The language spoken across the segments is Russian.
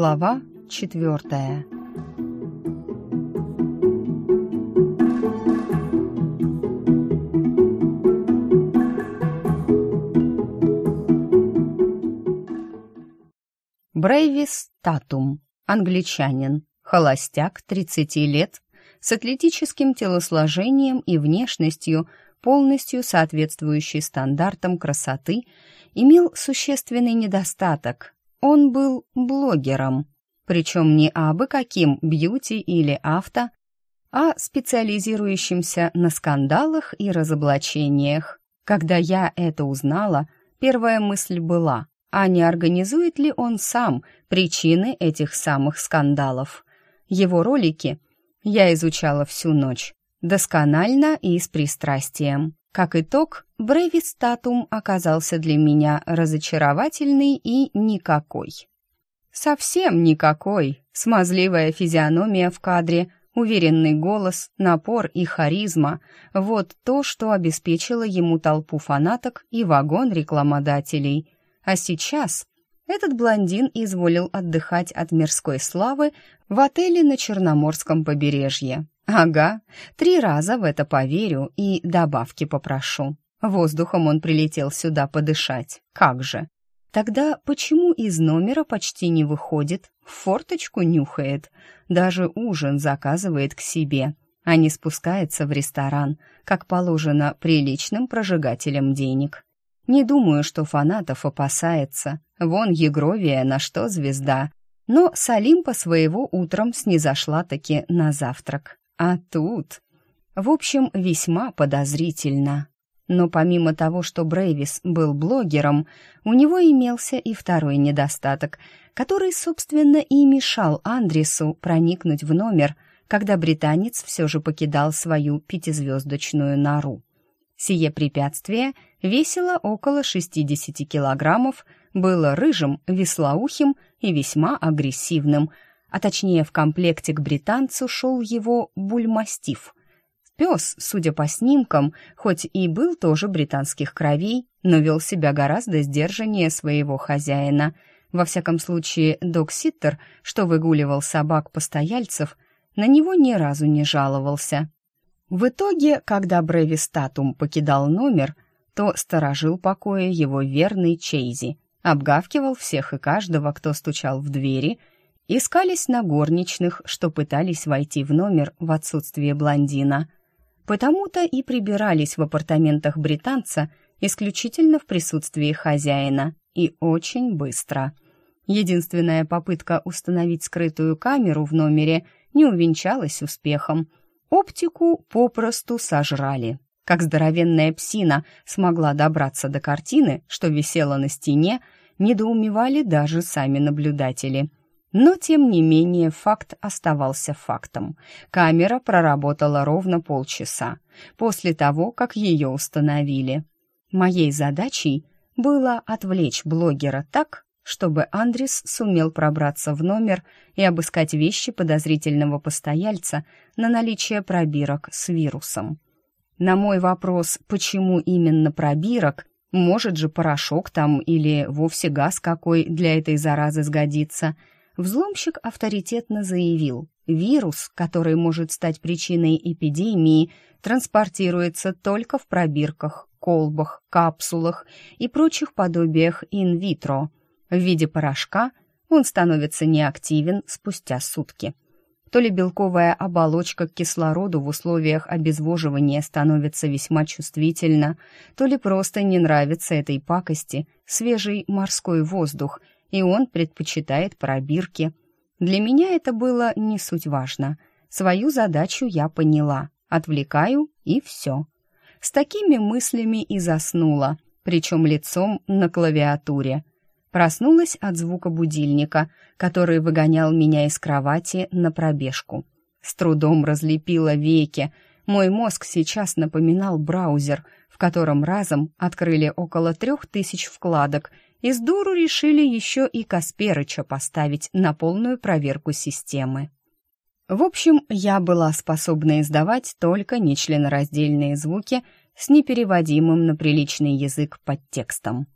Глава четвертая. Брейвис Татум, англичанин, холостяк, 30 лет, с атлетическим телосложением и внешностью, полностью соответствующей стандартам красоты, имел существенный недостаток. Он был блогером, причем не абы каким бьюти или авто, а специализирующимся на скандалах и разоблачениях. Когда я это узнала, первая мысль была, а не организует ли он сам причины этих самых скандалов? Его ролики я изучала всю ночь, досконально и с пристрастием. Как итог, Бревис Татум оказался для меня разочаровательный и никакой. Совсем никакой. Смазливая физиономия в кадре, уверенный голос, напор и харизма — вот то, что обеспечило ему толпу фанаток и вагон рекламодателей. А сейчас этот блондин изволил отдыхать от мирской славы в отеле на Черноморском побережье. Ага, три раза в это поверю и добавки попрошу. Воздухом он прилетел сюда подышать. Как же? Тогда почему из номера почти не выходит, форточку нюхает, даже ужин заказывает к себе, а не спускается в ресторан, как положено приличным прожигателям денег? Не думаю, что фанатов опасается. Вон Егровия на что звезда. Но с Олимпа своего утром снизошла-таки на завтрак. А тут... В общем, весьма подозрительно. Но помимо того, что Брейвис был блогером, у него имелся и второй недостаток, который, собственно, и мешал Андресу проникнуть в номер, когда британец все же покидал свою пятизвездочную нору. Сие препятствие весило около 60 килограммов, было рыжим, веслоухим и весьма агрессивным – а точнее в комплекте к британцу шел его бульмастиф. Пес, судя по снимкам, хоть и был тоже британских кровей, но вел себя гораздо сдержаннее своего хозяина. Во всяком случае, док-ситтер, что выгуливал собак-постояльцев, на него ни разу не жаловался. В итоге, когда Брэви Статум покидал номер, то сторожил покоя его верный Чейзи, обгавкивал всех и каждого, кто стучал в двери — искались на горничных, что пытались войти в номер в отсутствие блондина. Потому-то и прибирались в апартаментах британца исключительно в присутствии хозяина и очень быстро. Единственная попытка установить скрытую камеру в номере не увенчалась успехом. Оптику попросту сожрали. Как здоровенная псина смогла добраться до картины, что висела на стене, недоумевали даже сами наблюдатели – но, тем не менее, факт оставался фактом. Камера проработала ровно полчаса после того, как ее установили. Моей задачей было отвлечь блогера так, чтобы Андрис сумел пробраться в номер и обыскать вещи подозрительного постояльца на наличие пробирок с вирусом. На мой вопрос, почему именно пробирок, может же порошок там или вовсе газ какой для этой заразы сгодится – Взломщик авторитетно заявил, вирус, который может стать причиной эпидемии, транспортируется только в пробирках, колбах, капсулах и прочих подобиях инвитро. В виде порошка он становится неактивен спустя сутки. То ли белковая оболочка к кислороду в условиях обезвоживания становится весьма чувствительна, то ли просто не нравится этой пакости свежий морской воздух – и он предпочитает пробирки. Для меня это было не суть важно. Свою задачу я поняла. Отвлекаю, и все. С такими мыслями и заснула, причем лицом на клавиатуре. Проснулась от звука будильника, который выгонял меня из кровати на пробежку. С трудом разлепила веки. Мой мозг сейчас напоминал браузер, в котором разом открыли около трех тысяч вкладок — и с дуру решили еще и Касперыча поставить на полную проверку системы. В общем, я была способна издавать только нечленораздельные звуки с непереводимым на приличный язык подтекстом.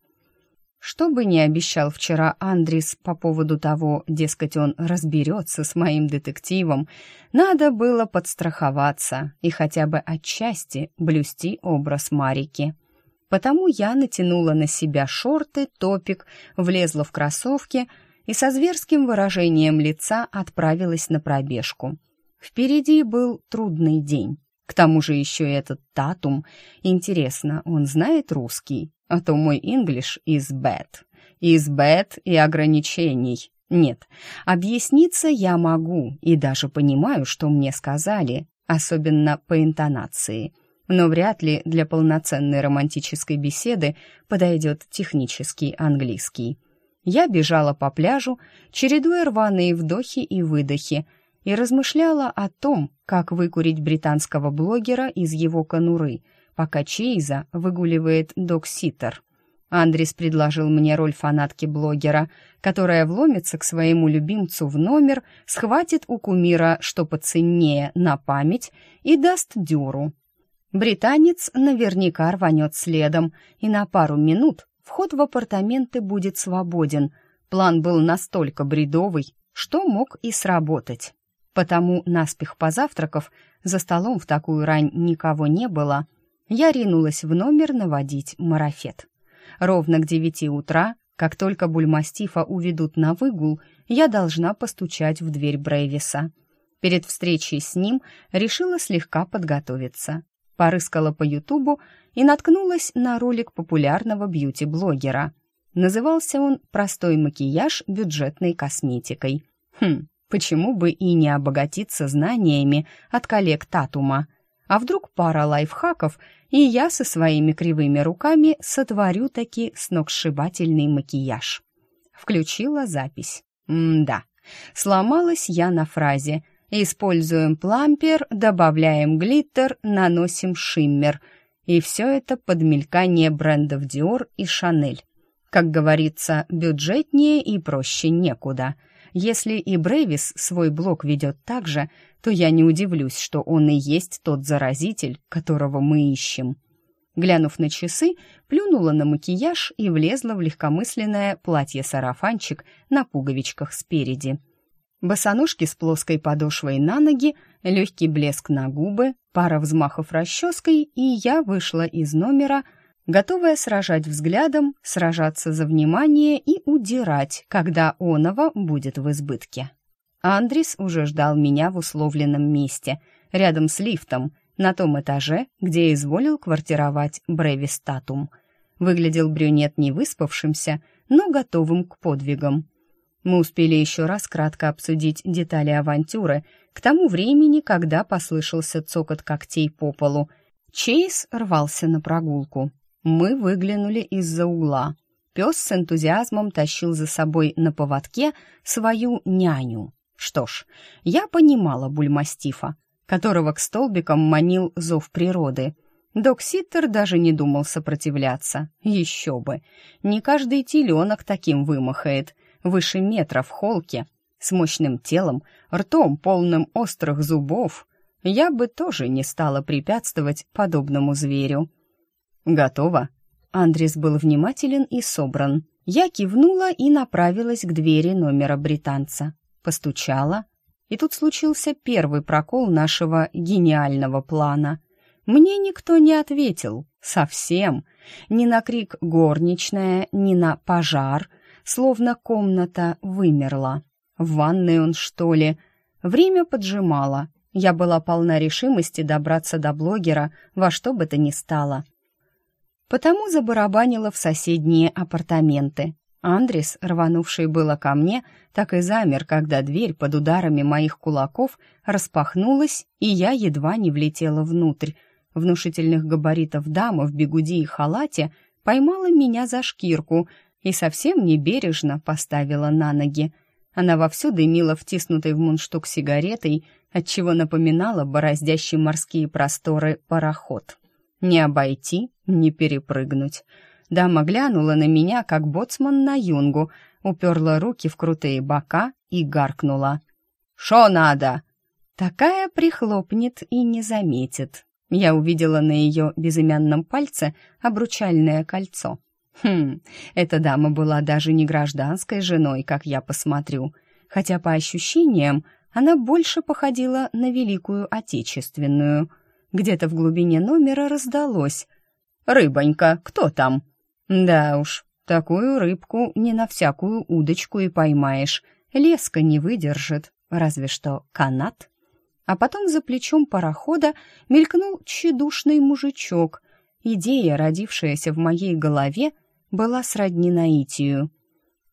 Что бы ни обещал вчера Андрис по поводу того, дескать, он разберется с моим детективом, надо было подстраховаться и хотя бы отчасти блюсти образ Марики. Потому я натянула на себя шорты, топик, влезла в кроссовки и со зверским выражением лица отправилась на пробежку. Впереди был трудный день. К тому же еще этот татум. Интересно, он знает русский? а то мой English is bad. Is bad и ограничений. Нет, объясниться я могу и даже понимаю, что мне сказали, особенно по интонации. Но вряд ли для полноценной романтической беседы подойдет технический английский. Я бежала по пляжу, чередуя рваные вдохи и выдохи, и размышляла о том, как выкурить британского блогера из его конуры – пока Чейза выгуливает док-ситер. Андрис предложил мне роль фанатки-блогера, которая вломится к своему любимцу в номер, схватит у кумира что поценнее на память и даст дюру. Британец наверняка рванет следом, и на пару минут вход в апартаменты будет свободен. План был настолько бредовый, что мог и сработать. Потому, наспех позавтракав, за столом в такую рань никого не было — я ринулась в номер наводить марафет. Ровно к девяти утра, как только бульмастифа уведут на выгул, я должна постучать в дверь Брейвиса. Перед встречей с ним решила слегка подготовиться. Порыскала по Ютубу и наткнулась на ролик популярного бьюти-блогера. Назывался он «Простой макияж бюджетной косметикой». Хм, почему бы и не обогатиться знаниями от коллег Татума? А вдруг пара лайфхаков, и я со своими кривыми руками сотворю таки сногсшибательный макияж. Включила запись. М-да. Сломалась я на фразе «Используем плампер, добавляем глиттер, наносим шиммер». И все это под мелькание брендов Dior и Chanel. Как говорится, бюджетнее и проще некуда – если и Брейвис свой блог ведет так же, то я не удивлюсь, что он и есть тот заразитель, которого мы ищем. Глянув на часы, плюнула на макияж и влезла в легкомысленное платье-сарафанчик на пуговичках спереди. Босоножки с плоской подошвой на ноги, легкий блеск на губы, пара взмахов расческой, и я вышла из номера, готовая сражать взглядом, сражаться за внимание и удирать, когда оного будет в избытке. Андрис уже ждал меня в условленном месте, рядом с лифтом, на том этаже, где изволил квартировать Брэвис Татум. Выглядел брюнет не выспавшимся, но готовым к подвигам. Мы успели еще раз кратко обсудить детали авантюры к тому времени, когда послышался цокот когтей по полу. Чейз рвался на прогулку. Мы выглянули из-за угла. Пес с энтузиазмом тащил за собой на поводке свою няню. Что ж, я понимала бульмастифа, которого к столбикам манил зов природы. Док-ситтер даже не думал сопротивляться. Еще бы. Не каждый теленок таким вымахает. Выше метра в холке, с мощным телом, ртом, полным острых зубов. Я бы тоже не стала препятствовать подобному зверю. «Готово?» Андрес был внимателен и собран. Я кивнула и направилась к двери номера британца. Постучала, и тут случился первый прокол нашего гениального плана. Мне никто не ответил. Совсем. Ни на крик «горничная», ни на «пожар», словно комната вымерла. В ванной он, что ли? Время поджимало. Я была полна решимости добраться до блогера во что бы то ни стало потому забарабанила в соседние апартаменты. Андрес, рванувший было ко мне, так и замер, когда дверь под ударами моих кулаков распахнулась, и я едва не влетела внутрь. Внушительных габаритов дама в бегуди и халате поймала меня за шкирку и совсем небережно поставила на ноги. Она вовсю дымила втиснутой в мундштук сигаретой, отчего напоминала бороздящий морские просторы пароход. Не обойти, не перепрыгнуть. Дама глянула на меня, как боцман на юнгу, уперла руки в крутые бока и гаркнула. «Шо надо?» Такая прихлопнет и не заметит. Я увидела на ее безымянном пальце обручальное кольцо. Хм, эта дама была даже не гражданской женой, как я посмотрю, хотя по ощущениям она больше походила на Великую Отечественную. Где-то в глубине номера раздалось «Рыбонька, кто там?» «Да уж, такую рыбку не на всякую удочку и поймаешь, леска не выдержит, разве что канат». А потом за плечом парохода мелькнул тщедушный мужичок. Идея, родившаяся в моей голове, была сродни наитию.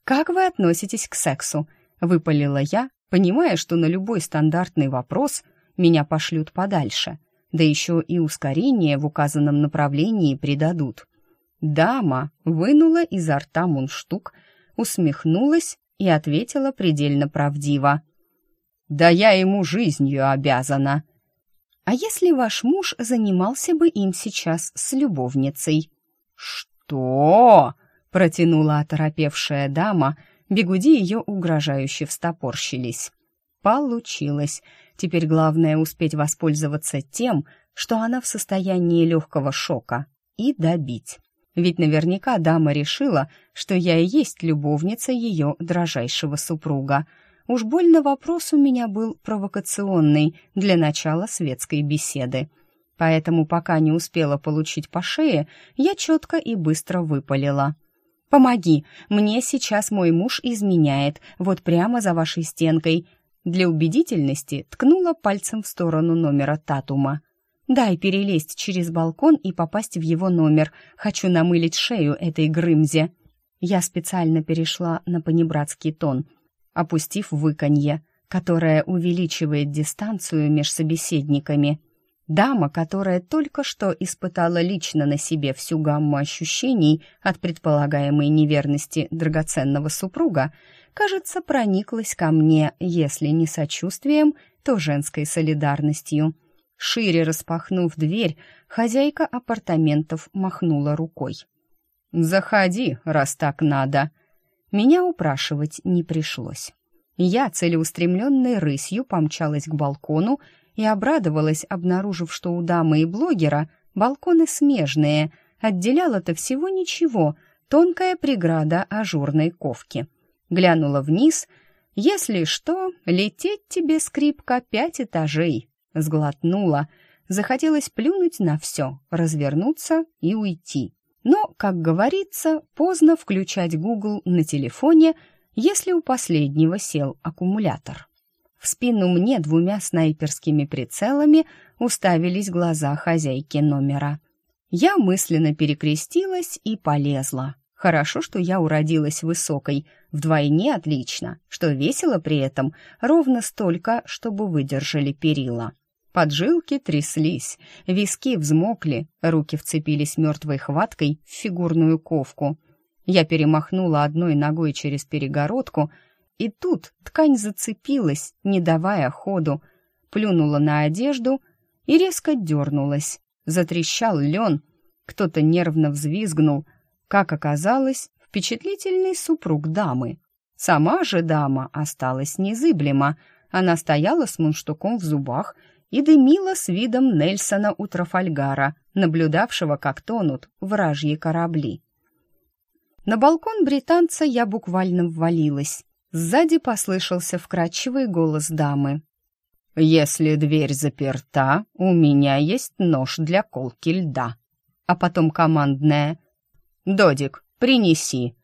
«Как вы относитесь к сексу?» — выпалила я, понимая, что на любой стандартный вопрос меня пошлют подальше, да еще и ускорение в указанном направлении придадут. Дама вынула изо рта мундштук, усмехнулась и ответила предельно правдиво. «Да я ему жизнью обязана!» «А если ваш муж занимался бы им сейчас с любовницей?» «Что?» — протянула оторопевшая дама, бегуди ее угрожающе встопорщились. Получилось. Теперь главное успеть воспользоваться тем, что она в состоянии легкого шока, и добить. Ведь наверняка дама решила, что я и есть любовница ее дрожайшего супруга. Уж больно вопрос у меня был провокационный для начала светской беседы. Поэтому, пока не успела получить по шее, я четко и быстро выпалила — Помоги, мне сейчас мой муж изменяет, вот прямо за вашей стенкой». Для убедительности ткнула пальцем в сторону номера Татума. «Дай перелезть через балкон и попасть в его номер. Хочу намылить шею этой Грымзе». Я специально перешла на понебратский тон, опустив выканье, которое увеличивает дистанцию между собеседниками. Дама, которая только что испытала лично на себе всю гамму ощущений от предполагаемой неверности драгоценного супруга, кажется, прониклась ко мне, если не сочувствием, то женской солидарностью. Шире распахнув дверь, хозяйка апартаментов махнула рукой. «Заходи, раз так надо». Меня упрашивать не пришлось. Я целеустремленной рысью помчалась к балкону и обрадовалась, обнаружив, что у дамы и блогера балконы смежные, отделяло-то всего ничего, тонкая преграда ажурной ковки. Глянула вниз, если что, лететь тебе, скрипка, пять этажей. Сглотнула, захотелось плюнуть на все, развернуться и уйти. Но, как говорится, поздно включать Google на телефоне, если у последнего сел аккумулятор. В спину мне двумя снайперскими прицелами уставились глаза хозяйки номера. Я мысленно перекрестилась и полезла. Хорошо, что я уродилась высокой, вдвойне отлично, что весело при этом ровно столько, чтобы выдержали перила. Поджилки тряслись, виски взмокли, руки вцепились мертвой хваткой в фигурную ковку. Я перемахнула одной ногой через перегородку — и тут ткань зацепилась, не давая ходу, плюнула на одежду и резко дернулась. Затрещал лен, кто-то нервно взвизгнул. Как оказалось, впечатлительный супруг дамы. Сама же дама осталась незыблема. Она стояла с мундштуком в зубах и дымила с видом Нельсона у Трафальгара, наблюдавшего, как тонут вражьи корабли. На балкон британца я буквально ввалилась. Сзади послышался вкрадчивый голос дамы. «Если дверь заперта, у меня есть нож для колки льда». А потом командная. «Додик, принеси».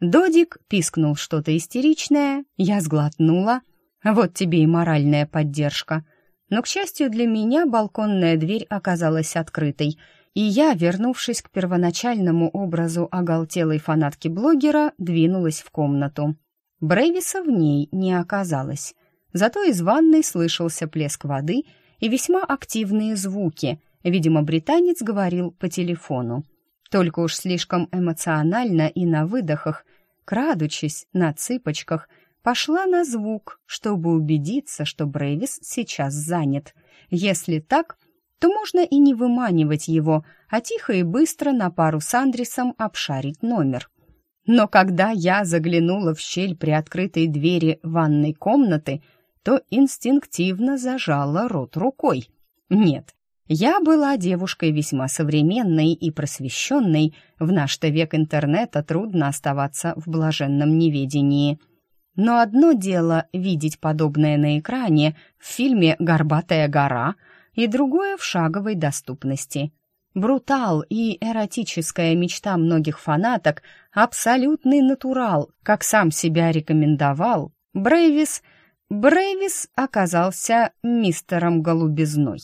Додик пискнул что-то истеричное, я сглотнула. Вот тебе и моральная поддержка. Но, к счастью для меня, балконная дверь оказалась открытой, и я, вернувшись к первоначальному образу оголтелой фанатки-блогера, двинулась в комнату. Брейвиса в ней не оказалось. Зато из ванной слышался плеск воды и весьма активные звуки. Видимо, британец говорил по телефону. Только уж слишком эмоционально и на выдохах, крадучись на цыпочках, пошла на звук, чтобы убедиться, что Брейвис сейчас занят. Если так, то можно и не выманивать его, а тихо и быстро на пару с Андресом обшарить номер. Но когда я заглянула в щель при открытой двери ванной комнаты, то инстинктивно зажала рот рукой. Нет, Я была девушкой весьма современной и просвещенной, в наш-то век интернета трудно оставаться в блаженном неведении. Но одно дело видеть подобное на экране в фильме «Горбатая гора», и другое в шаговой доступности. Брутал и эротическая мечта многих фанаток, абсолютный натурал, как сам себя рекомендовал, Брейвис, Брейвис оказался мистером Голубизной.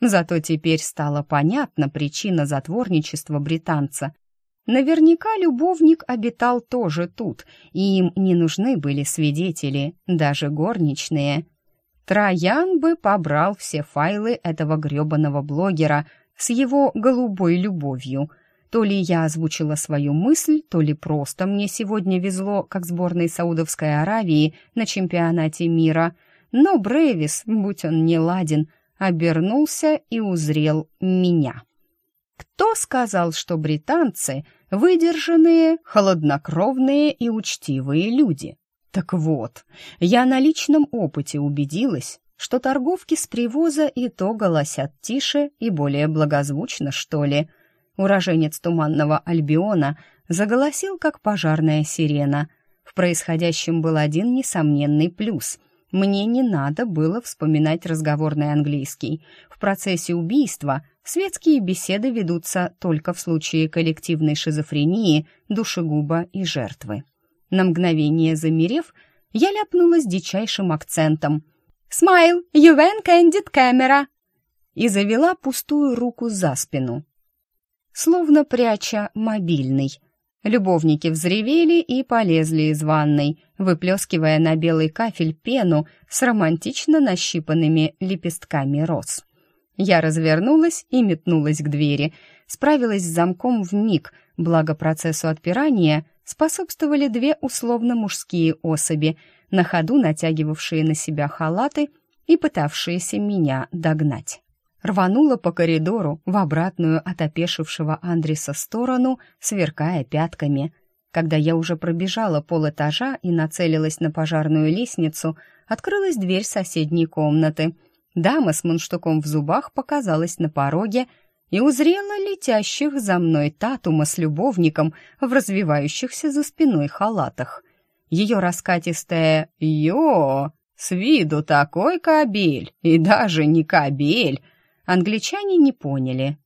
Зато теперь стала понятна причина затворничества британца. Наверняка любовник обитал тоже тут, и им не нужны были свидетели, даже горничные. Троян бы побрал все файлы этого грёбаного блогера с его голубой любовью. То ли я озвучила свою мысль, то ли просто мне сегодня везло, как сборной Саудовской Аравии на чемпионате мира. Но Брейвис, будь он не ладен, обернулся и узрел меня. Кто сказал, что британцы — выдержанные, холоднокровные и учтивые люди? Так вот, я на личном опыте убедилась, что торговки с привоза и то голосят тише и более благозвучно, что ли. Уроженец Туманного Альбиона заголосил, как пожарная сирена. В происходящем был один несомненный плюс — мне не надо было вспоминать разговорный английский. В процессе убийства светские беседы ведутся только в случае коллективной шизофрении, душегуба и жертвы. На мгновение замерев, я ляпнула с дичайшим акцентом. «Смайл, went candid camera!» и завела пустую руку за спину, словно пряча мобильный — Любовники взревели и полезли из ванной, выплескивая на белый кафель пену с романтично нащипанными лепестками роз. Я развернулась и метнулась к двери, справилась с замком в миг, благо процессу отпирания способствовали две условно-мужские особи, на ходу натягивавшие на себя халаты и пытавшиеся меня догнать рванула по коридору в обратную от опешившего Андреса сторону, сверкая пятками. Когда я уже пробежала полэтажа и нацелилась на пожарную лестницу, открылась дверь соседней комнаты. Дама с мунштуком в зубах показалась на пороге и узрела летящих за мной Татума с любовником в развивающихся за спиной халатах. Ее раскатистое «Йо!» С виду такой кабель, и даже не кабель, англичане не поняли.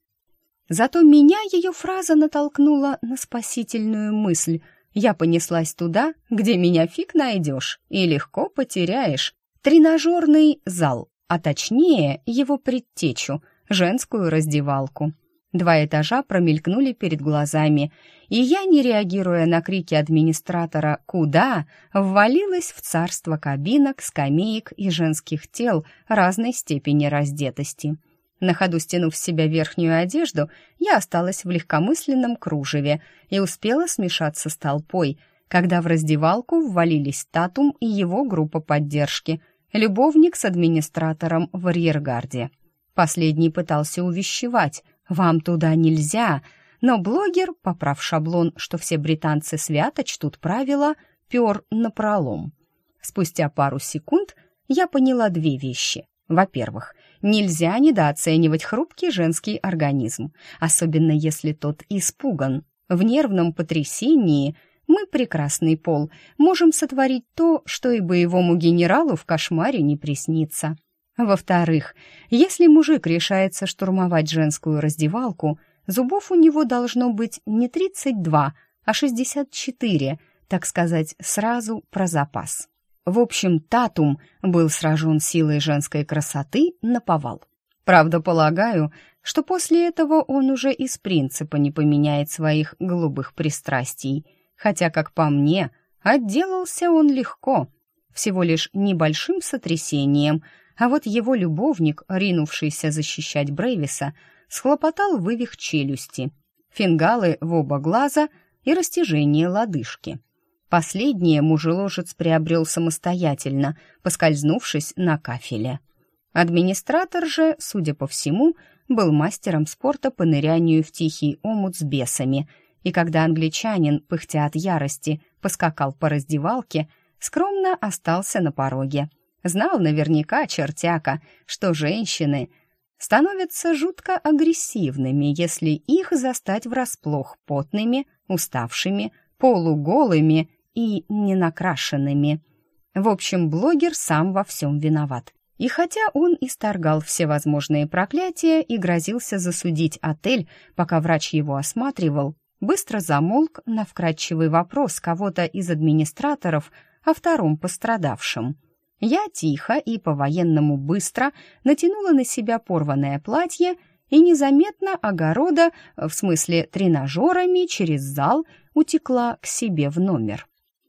Зато меня ее фраза натолкнула на спасительную мысль. Я понеслась туда, где меня фиг найдешь и легко потеряешь. Тренажерный зал, а точнее его предтечу, женскую раздевалку. Два этажа промелькнули перед глазами, и я, не реагируя на крики администратора «Куда?», ввалилась в царство кабинок, скамеек и женских тел разной степени раздетости. На ходу стянув с себя верхнюю одежду, я осталась в легкомысленном кружеве и успела смешаться с толпой, когда в раздевалку ввалились Татум и его группа поддержки, любовник с администратором в арьергарде. Последний пытался увещевать «Вам туда нельзя», но блогер, поправ шаблон, что все британцы свято чтут правила, пер напролом. Спустя пару секунд я поняла две вещи. Во-первых, Нельзя недооценивать хрупкий женский организм, особенно если тот испуган. В нервном потрясении мы, прекрасный пол, можем сотворить то, что и боевому генералу в кошмаре не приснится. Во-вторых, если мужик решается штурмовать женскую раздевалку, зубов у него должно быть не 32, а 64, так сказать, сразу про запас. В общем, Татум был сражен силой женской красоты на повал. Правда, полагаю, что после этого он уже из принципа не поменяет своих голубых пристрастий. Хотя, как по мне, отделался он легко, всего лишь небольшим сотрясением, а вот его любовник, ринувшийся защищать Брейвиса, схлопотал вывих челюсти, фингалы в оба глаза и растяжение лодыжки. Последнее мужеложец приобрел самостоятельно, поскользнувшись на кафеле. Администратор же, судя по всему, был мастером спорта по нырянию в тихий омут с бесами, и когда англичанин, пыхтя от ярости, поскакал по раздевалке, скромно остался на пороге. Знал наверняка чертяка, что женщины становятся жутко агрессивными, если их застать врасплох потными, уставшими, полуголыми и ненакрашенными. В общем, блогер сам во всем виноват. И хотя он исторгал всевозможные проклятия и грозился засудить отель, пока врач его осматривал, быстро замолк на вкрадчивый вопрос кого-то из администраторов о втором пострадавшем. Я тихо и по-военному быстро натянула на себя порванное платье и незаметно огорода, в смысле тренажерами, через зал утекла к себе в номер.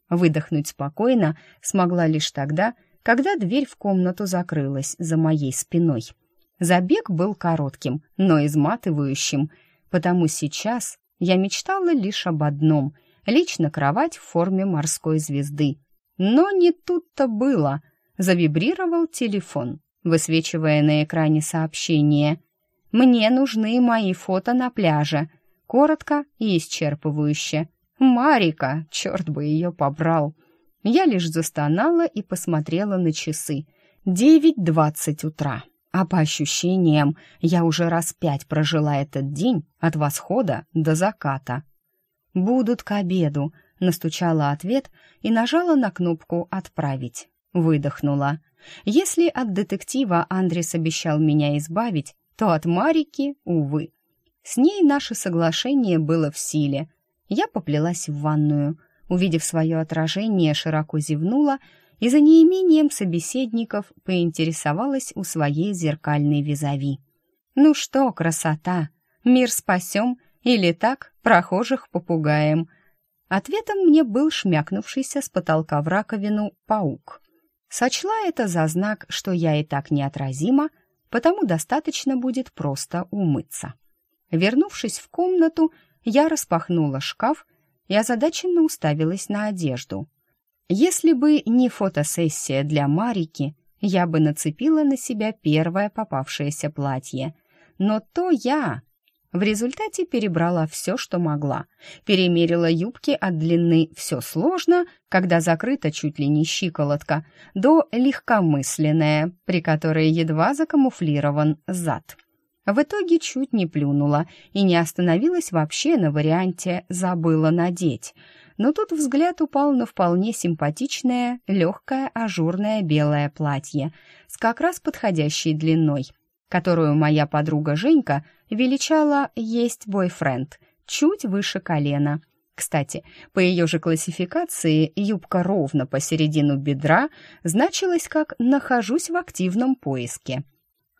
Выдохнуть спокойно смогла лишь тогда, когда дверь в комнату закрылась за моей спиной. Забег был коротким, но изматывающим, потому сейчас я мечтала лишь об одном — лечь на кровать в форме морской звезды. Но не тут-то было. Завибрировал телефон, высвечивая на экране сообщение. «Мне нужны мои фото на пляже», коротко и исчерпывающе. «Марика, черт бы ее побрал!» Я лишь застонала и посмотрела на часы. Девять двадцать утра. А по ощущениям, я уже раз пять прожила этот день от восхода до заката. «Будут к обеду», — настучала ответ и нажала на кнопку «Отправить». Выдохнула. Если от детектива Андрес обещал меня избавить, то от Марики, увы. С ней наше соглашение было в силе. Я поплелась в ванную — увидев свое отражение, широко зевнула и за неимением собеседников поинтересовалась у своей зеркальной визави. «Ну что, красота, мир спасем или так прохожих попугаем?» Ответом мне был шмякнувшийся с потолка в раковину паук. Сочла это за знак, что я и так неотразима, потому достаточно будет просто умыться. Вернувшись в комнату, я распахнула шкаф и озадаченно уставилась на одежду. Если бы не фотосессия для Марики, я бы нацепила на себя первое попавшееся платье. Но то я... В результате перебрала все, что могла. Перемерила юбки от длины «все сложно», когда закрыта чуть ли не щиколотка, до «легкомысленная», при которой едва закамуфлирован зад. В итоге чуть не плюнула и не остановилась вообще на варианте «забыла надеть». Но тут взгляд упал на вполне симпатичное, легкое, ажурное белое платье с как раз подходящей длиной, которую моя подруга Женька величала «есть бойфренд», чуть выше колена. Кстати, по ее же классификации юбка ровно посередину бедра значилась как «нахожусь в активном поиске».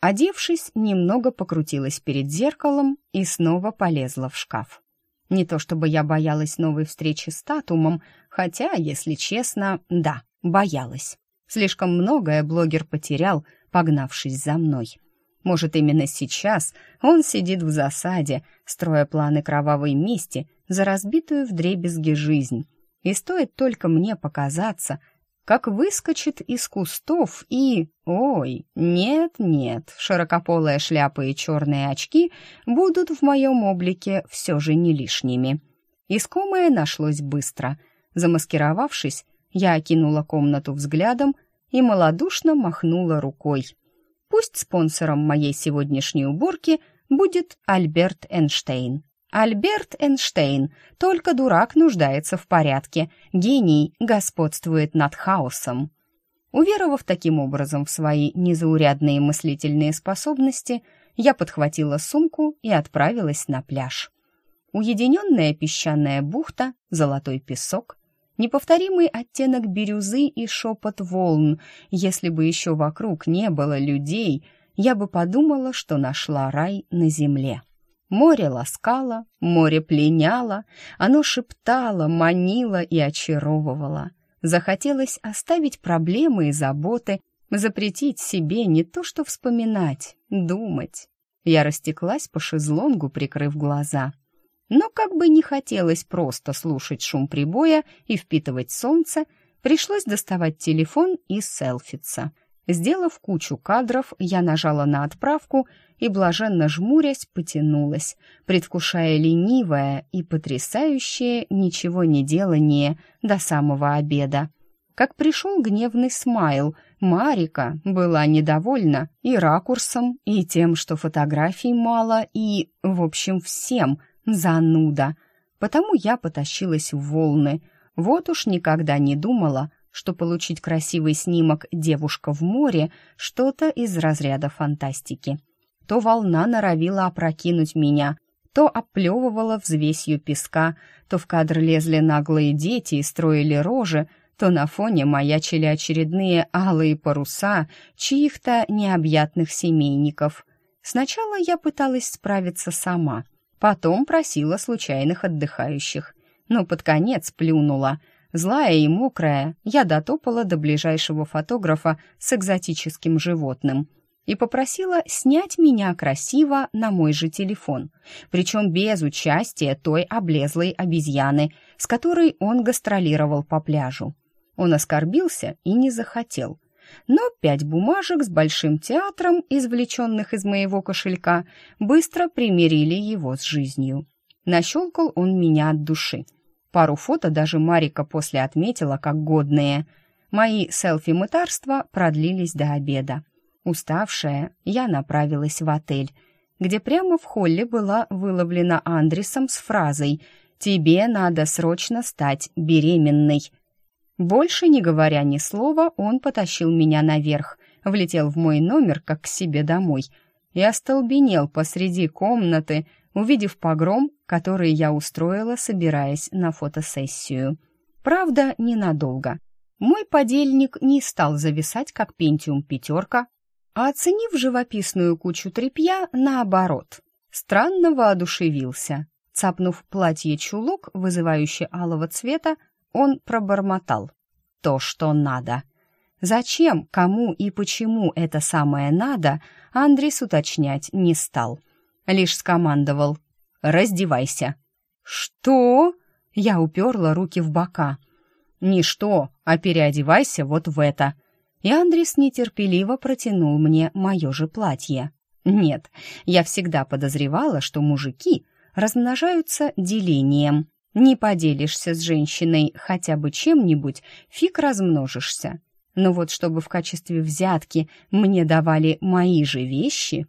Одевшись, немного покрутилась перед зеркалом и снова полезла в шкаф. Не то чтобы я боялась новой встречи с Татумом, хотя, если честно, да, боялась. Слишком многое блогер потерял, погнавшись за мной. Может, именно сейчас он сидит в засаде, строя планы кровавой мести за разбитую вдребезги жизнь. И стоит только мне показаться — как выскочит из кустов и... Ой, нет-нет, широкополая шляпа и черные очки будут в моем облике все же не лишними. Искомое нашлось быстро. Замаскировавшись, я окинула комнату взглядом и малодушно махнула рукой. Пусть спонсором моей сегодняшней уборки будет Альберт Эйнштейн. Альберт Эйнштейн, только дурак нуждается в порядке, гений господствует над хаосом. Уверовав таким образом в свои незаурядные мыслительные способности, я подхватила сумку и отправилась на пляж. Уединенная песчаная бухта, золотой песок, неповторимый оттенок бирюзы и шепот волн. Если бы еще вокруг не было людей, я бы подумала, что нашла рай на земле. Море ласкало, море пленяло, оно шептало, манило и очаровывало. Захотелось оставить проблемы и заботы, запретить себе не то что вспоминать, думать. Я растеклась по шезлонгу, прикрыв глаза. Но как бы не хотелось просто слушать шум прибоя и впитывать солнце, пришлось доставать телефон и селфиться — Сделав кучу кадров, я нажала на отправку и, блаженно жмурясь, потянулась, предвкушая ленивое и потрясающее ничего не делание до самого обеда. Как пришел гневный смайл, Марика была недовольна и ракурсом, и тем, что фотографий мало, и, в общем, всем зануда. Потому я потащилась в волны. Вот уж никогда не думала, что получить красивый снимок «Девушка в море» — что-то из разряда фантастики. То волна норовила опрокинуть меня, то оплевывала взвесью песка, то в кадр лезли наглые дети и строили рожи, то на фоне маячили очередные алые паруса чьих-то необъятных семейников. Сначала я пыталась справиться сама, потом просила случайных отдыхающих, но под конец плюнула. Злая и мокрая, я дотопала до ближайшего фотографа с экзотическим животным и попросила снять меня красиво на мой же телефон, причем без участия той облезлой обезьяны, с которой он гастролировал по пляжу. Он оскорбился и не захотел. Но пять бумажек с большим театром, извлеченных из моего кошелька, быстро примирили его с жизнью. Нащелкал он меня от души. Пару фото даже Марика после отметила как годные. Мои селфи-мытарства продлились до обеда. Уставшая, я направилась в отель, где прямо в холле была выловлена Андресом с фразой «Тебе надо срочно стать беременной». Больше не говоря ни слова, он потащил меня наверх, влетел в мой номер, как к себе домой, и остолбенел посреди комнаты, увидев погром, который я устроила, собираясь на фотосессию. Правда, ненадолго. Мой подельник не стал зависать, как пентиум пятерка, а оценив живописную кучу тряпья, наоборот, странно воодушевился. Цапнув платье-чулок, вызывающий алого цвета, он пробормотал. То, что надо. Зачем, кому и почему это самое надо, Андрис уточнять не стал. Лишь скомандовал «Раздевайся». «Что?» Я уперла руки в бока. «Не что, а переодевайся вот в это». И Андрис нетерпеливо протянул мне мое же платье. Нет, я всегда подозревала, что мужики размножаются делением, не поделишься с женщиной хотя бы чем-нибудь, фиг размножишься. Но вот чтобы в качестве взятки мне давали мои же вещи,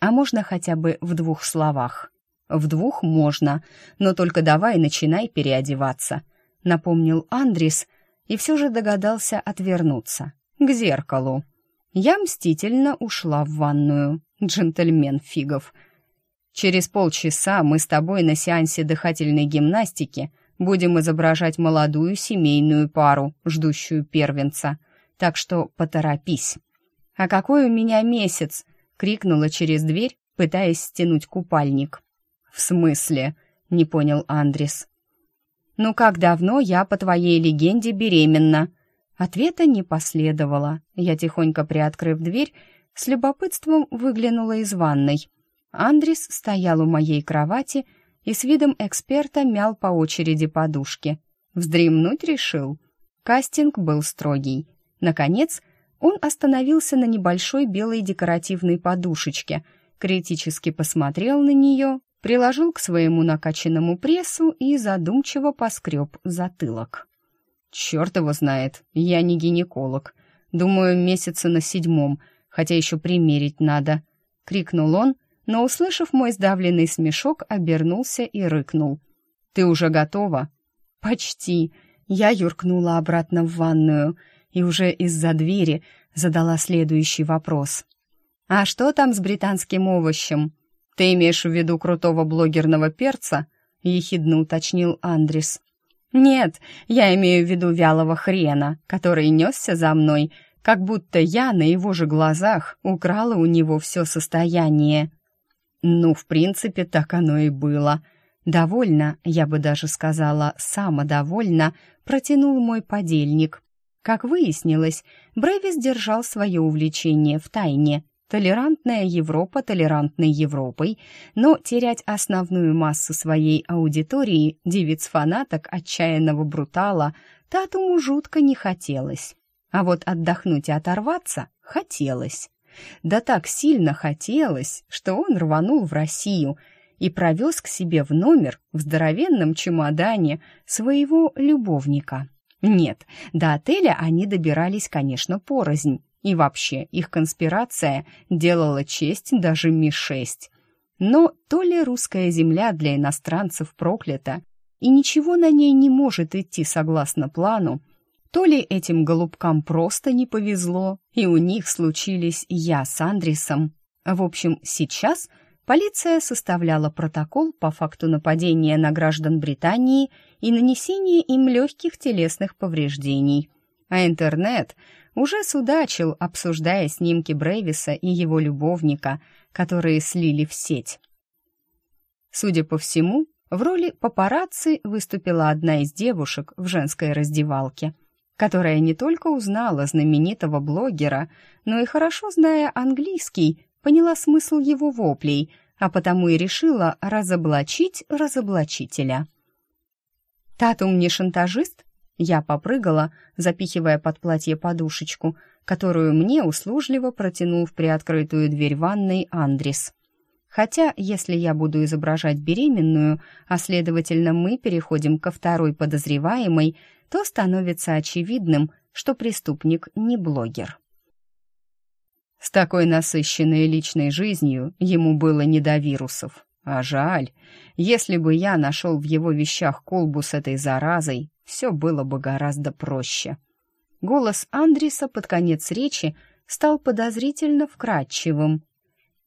а можно хотя бы в двух словах. В двух можно, но только давай начинай переодеваться, напомнил Андрис и все же догадался отвернуться к зеркалу. Я мстительно ушла в ванную. Джентльмен фигов. Через полчаса мы с тобой на сеансе дыхательной гимнастики будем изображать молодую семейную пару, ждущую первенца. Так что поторопись. А какой у меня месяц? крикнула через дверь, пытаясь стянуть купальник. В смысле? не понял Андрис. Ну как давно я по твоей легенде беременна? Ответа не последовало. Я тихонько приоткрыв дверь, с любопытством выглянула из ванной. Андрис стоял у моей кровати и с видом эксперта мял по очереди подушки. Вздремнуть решил. Кастинг был строгий. Наконец, он остановился на небольшой белой декоративной подушечке, критически посмотрел на нее, приложил к своему накачанному прессу и задумчиво поскреб затылок. «Черт его знает, я не гинеколог. Думаю, месяца на седьмом, хотя еще примерить надо», — крикнул он, но, услышав мой сдавленный смешок, обернулся и рыкнул. «Ты уже готова?» «Почти». Я юркнула обратно в ванную и уже из-за двери задала следующий вопрос. «А что там с британским овощем? Ты имеешь в виду крутого блогерного перца?» — ехидно уточнил Андрис. «Нет, я имею в виду вялого хрена, который несся за мной, как будто я на его же глазах украла у него все состояние». Ну, в принципе, так оно и было. Довольно, я бы даже сказала, самодовольно, протянул мой подельник. Как выяснилось, Брэвис держал свое увлечение в тайне. Толерантная Европа толерантной Европой, но терять основную массу своей аудитории, девиц-фанаток отчаянного брутала, Татуму жутко не хотелось. А вот отдохнуть и оторваться хотелось. Да так сильно хотелось, что он рванул в Россию и провез к себе в номер в здоровенном чемодане своего любовника. Нет, до отеля они добирались, конечно, порознь. И вообще, их конспирация делала честь даже Ми-6. Но то ли русская земля для иностранцев проклята, и ничего на ней не может идти согласно плану, то ли этим голубкам просто не повезло, и у них случились я с Андресом. В общем, сейчас полиция составляла протокол по факту нападения на граждан Британии и нанесения им легких телесных повреждений. А интернет уже судачил, обсуждая снимки Брейвиса и его любовника, которые слили в сеть. Судя по всему, в роли папарацци выступила одна из девушек в женской раздевалке, которая не только узнала знаменитого блогера, но и хорошо зная английский, поняла смысл его воплей, а потому и решила разоблачить разоблачителя. Татум не шантажист? Я попрыгала, запихивая под платье подушечку, которую мне услужливо протянул в приоткрытую дверь ванной Андрис. Хотя, если я буду изображать беременную, а следовательно мы переходим ко второй подозреваемой, то становится очевидным, что преступник не блогер. С такой насыщенной личной жизнью ему было не до вирусов. А жаль, если бы я нашел в его вещах колбу с этой заразой, все было бы гораздо проще. Голос Андриса под конец речи стал подозрительно вкрадчивым.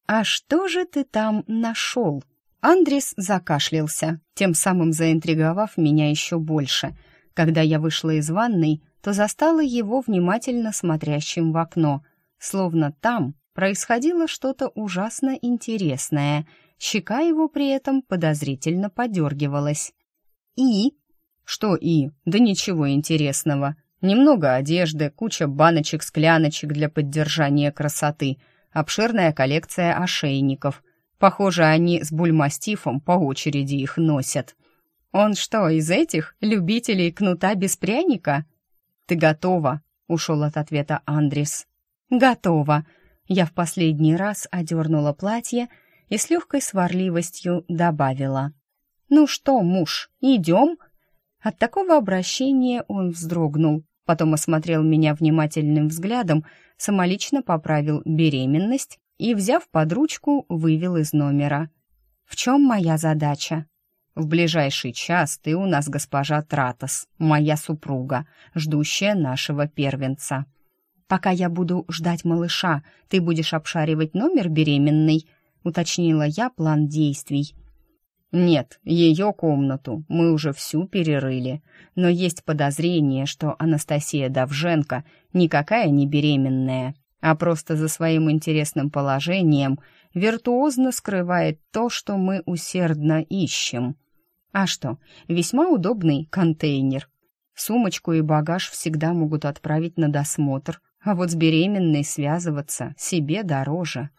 «А что же ты там нашел?» Андрис закашлялся, тем самым заинтриговав меня еще больше. Когда я вышла из ванной, то застала его внимательно смотрящим в окно, словно там происходило что-то ужасно интересное. Щека его при этом подозрительно подергивалась. «И?» «Что «и?» Да ничего интересного. Немного одежды, куча баночек-скляночек для поддержания красоты — обширная коллекция ошейников. Похоже, они с бульмастифом по очереди их носят. Он что, из этих любителей кнута без пряника? Ты готова? Ушел от ответа Андрис. Готова. Я в последний раз одернула платье и с легкой сварливостью добавила. «Ну что, муж, идем?» От такого обращения он вздрогнул, потом осмотрел меня внимательным взглядом, самолично поправил беременность и, взяв под ручку, вывел из номера. «В чем моя задача?» «В ближайший час ты у нас госпожа Тратос, моя супруга, ждущая нашего первенца. Пока я буду ждать малыша, ты будешь обшаривать номер беременной?» — уточнила я план действий — «Нет, ее комнату мы уже всю перерыли, но есть подозрение, что Анастасия Давженко никакая не беременная, а просто за своим интересным положением виртуозно скрывает то, что мы усердно ищем. А что, весьма удобный контейнер. Сумочку и багаж всегда могут отправить на досмотр, а вот с беременной связываться себе дороже».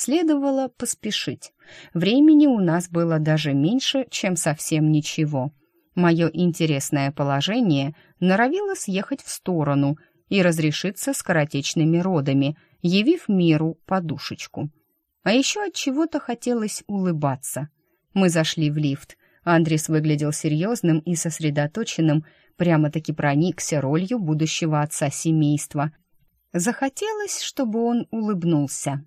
Следовало поспешить. Времени у нас было даже меньше, чем совсем ничего. Мое интересное положение норовило съехать в сторону и разрешиться скоротечными родами, явив миру подушечку. А еще от чего-то хотелось улыбаться. Мы зашли в лифт. Андрис выглядел серьезным и сосредоточенным, прямо-таки проникся ролью будущего отца семейства. Захотелось, чтобы он улыбнулся.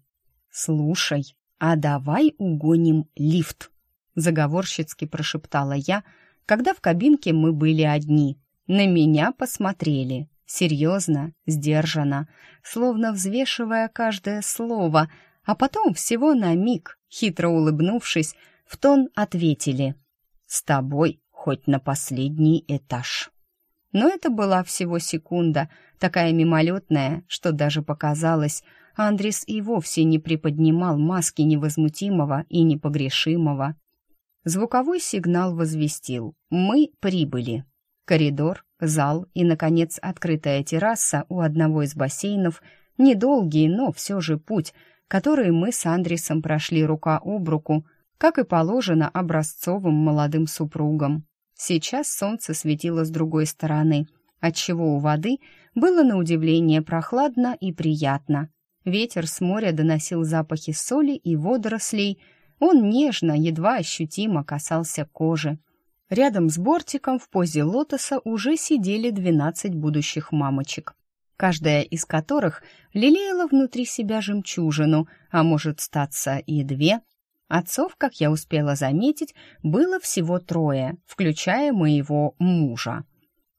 «Слушай, а давай угоним лифт», — заговорщицки прошептала я, когда в кабинке мы были одни. На меня посмотрели, серьезно, сдержанно, словно взвешивая каждое слово, а потом всего на миг, хитро улыбнувшись, в тон ответили «С тобой хоть на последний этаж». Но это была всего секунда, такая мимолетная, что даже показалось, Андрис и вовсе не приподнимал маски невозмутимого и непогрешимого. Звуковой сигнал возвестил «Мы прибыли». Коридор, зал и, наконец, открытая терраса у одного из бассейнов — недолгий, но все же путь, который мы с Андрисом прошли рука об руку, как и положено образцовым молодым супругам. Сейчас солнце светило с другой стороны, отчего у воды было на удивление прохладно и приятно — Ветер с моря доносил запахи соли и водорослей. Он нежно, едва ощутимо касался кожи. Рядом с бортиком в позе лотоса уже сидели двенадцать будущих мамочек. каждая из которых лелеяла внутри себя жемчужину, а может статься и две. Отцов, как я успела заметить, было всего трое, включая моего мужа.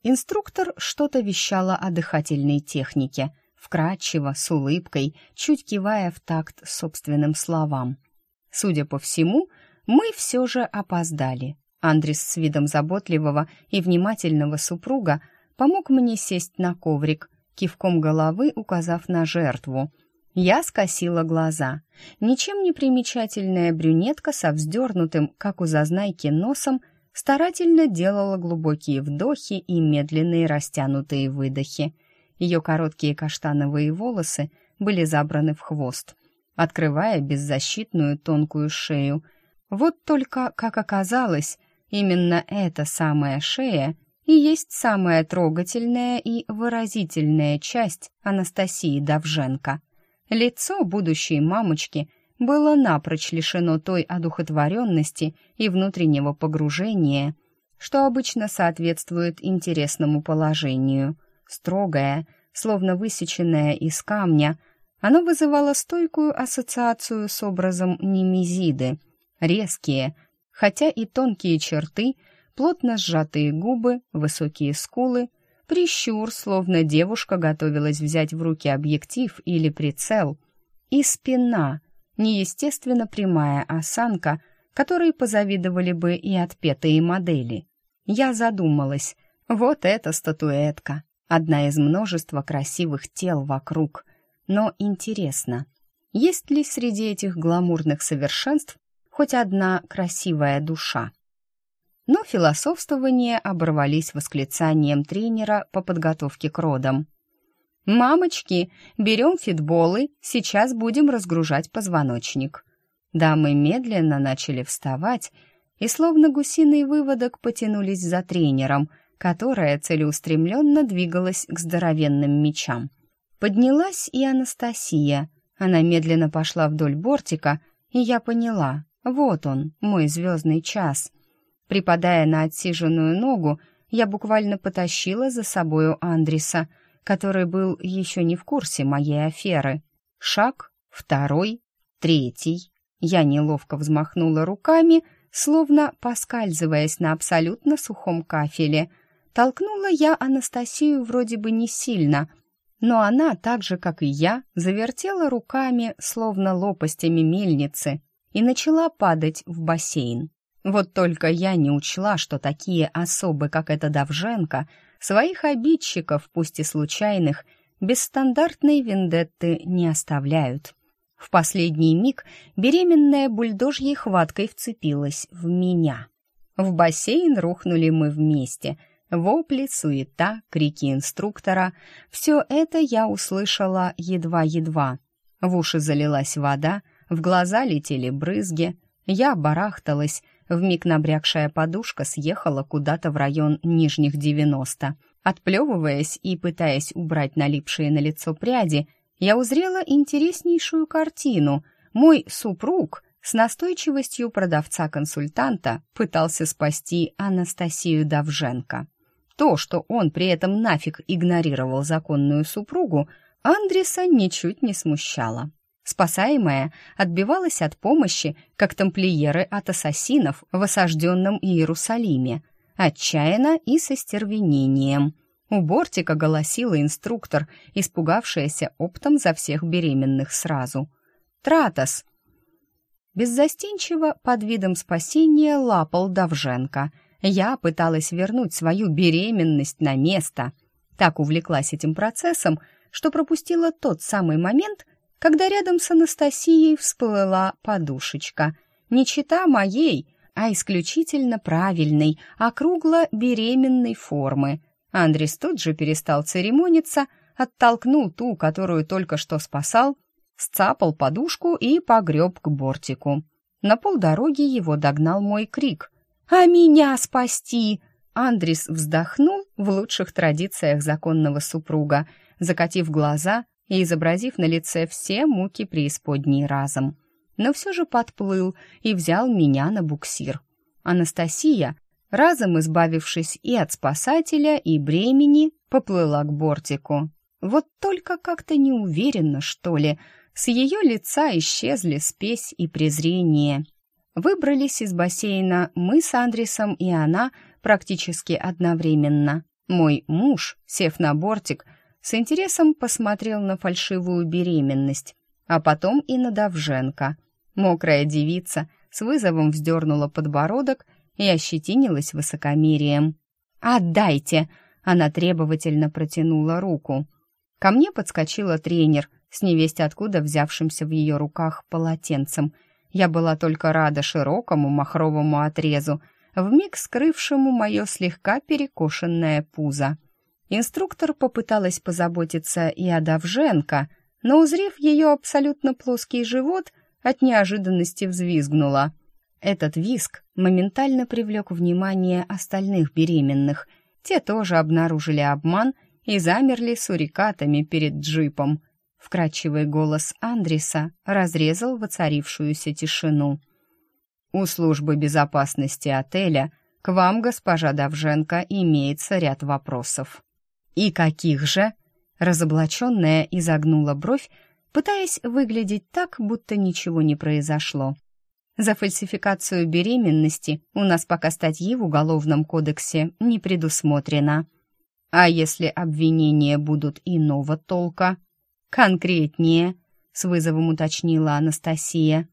Инструктор что-то вещала о дыхательной технике, вкрадчиво, с улыбкой, чуть кивая в такт собственным словам. Судя по всему, мы все же опоздали. Андрис с видом заботливого и внимательного супруга помог мне сесть на коврик, кивком головы указав на жертву. Я скосила глаза. Ничем не примечательная брюнетка со вздернутым, как у зазнайки, носом старательно делала глубокие вдохи и медленные растянутые выдохи. Ее короткие каштановые волосы были забраны в хвост, открывая беззащитную тонкую шею. Вот только, как оказалось, именно эта самая шея и есть самая трогательная и выразительная часть Анастасии Давженко. Лицо будущей мамочки было напрочь лишено той одухотворенности и внутреннего погружения, что обычно соответствует интересному положению. Строгое, словно высеченное из камня, оно вызывало стойкую ассоциацию с образом Немезиды. Резкие, хотя и тонкие черты – плотно сжатые губы, высокие скулы, прищур, словно девушка готовилась взять в руки объектив или прицел, и спина, неестественно прямая осанка, которой позавидовали бы и отпетые модели. Я задумалась, вот эта статуэтка, одна из множества красивых тел вокруг. Но интересно, есть ли среди этих гламурных совершенств хоть одна красивая душа? но философствования оборвались восклицанием тренера по подготовке к родам. «Мамочки, берем фитболы, сейчас будем разгружать позвоночник». Дамы медленно начали вставать и, словно гусиный выводок, потянулись за тренером, которая целеустремленно двигалась к здоровенным мечам. Поднялась и Анастасия. Она медленно пошла вдоль бортика, и я поняла, вот он, мой звездный час — Припадая на отсиженную ногу, я буквально потащила за собою Андриса, который был еще не в курсе моей аферы. Шаг, второй, третий. Я неловко взмахнула руками, словно поскальзываясь на абсолютно сухом кафеле. Толкнула я Анастасию вроде бы не сильно, но она, так же, как и я, завертела руками, словно лопастями мельницы, и начала падать в бассейн. Вот только я не учла, что такие особы, как эта Давженко, своих обидчиков, пусть и случайных, без стандартной вендетты не оставляют. В последний миг беременная бульдожьей хваткой вцепилась в меня. В бассейн рухнули мы вместе. Вопли, суета, крики инструктора — все это я услышала едва-едва. В уши залилась вода, в глаза летели брызги. Я барахталась, Вмиг набрякшая подушка съехала куда-то в район нижних девяносто. Отплевываясь и пытаясь убрать налипшие на лицо пряди, я узрела интереснейшую картину. Мой супруг с настойчивостью продавца-консультанта пытался спасти Анастасию Давженко. То, что он при этом нафиг игнорировал законную супругу, Андреса ничуть не смущало. Спасаемая отбивалась от помощи, как тамплиеры от ассасинов в осажденном Иерусалиме, отчаянно и со стервенением. У бортика голосила инструктор, испугавшаяся оптом за всех беременных сразу. «Тратос!» Беззастенчиво под видом спасения лапал Давженко. Я пыталась вернуть свою беременность на место. Так увлеклась этим процессом, что пропустила тот самый момент, когда рядом с Анастасией всплыла подушечка. Не чита моей, а исключительно правильной, округло-беременной формы. Андрес тут же перестал церемониться, оттолкнул ту, которую только что спасал, сцапал подушку и погреб к бортику. На полдороги его догнал мой крик. «А меня спасти!» Андрис вздохнул в лучших традициях законного супруга, закатив глаза и изобразив на лице все муки преисподней разом. Но все же подплыл и взял меня на буксир. Анастасия, разом избавившись и от спасателя, и бремени, поплыла к бортику. Вот только как-то неуверенно, что ли. С ее лица исчезли спесь и презрение. Выбрались из бассейна мы с Андресом и она практически одновременно. Мой муж, сев на бортик, с интересом посмотрел на фальшивую беременность, а потом и на Давженко. Мокрая девица с вызовом вздернула подбородок и ощетинилась высокомерием. «Отдайте!» — она требовательно протянула руку. Ко мне подскочила тренер с невесть откуда взявшимся в ее руках полотенцем. Я была только рада широкому махровому отрезу, вмиг скрывшему мое слегка перекошенное пузо. Инструктор попыталась позаботиться и о Давженко, но, узрев ее абсолютно плоский живот, от неожиданности взвизгнула. Этот визг моментально привлек внимание остальных беременных. Те тоже обнаружили обман и замерли сурикатами перед джипом. Вкрадчивый голос Андриса разрезал воцарившуюся тишину. «У службы безопасности отеля к вам, госпожа Давженко, имеется ряд вопросов». «И каких же?» Разоблаченная изогнула бровь, пытаясь выглядеть так, будто ничего не произошло. За фальсификацию беременности у нас пока статьи в Уголовном кодексе не предусмотрено. А если обвинения будут иного толка? Конкретнее, с вызовом уточнила Анастасия.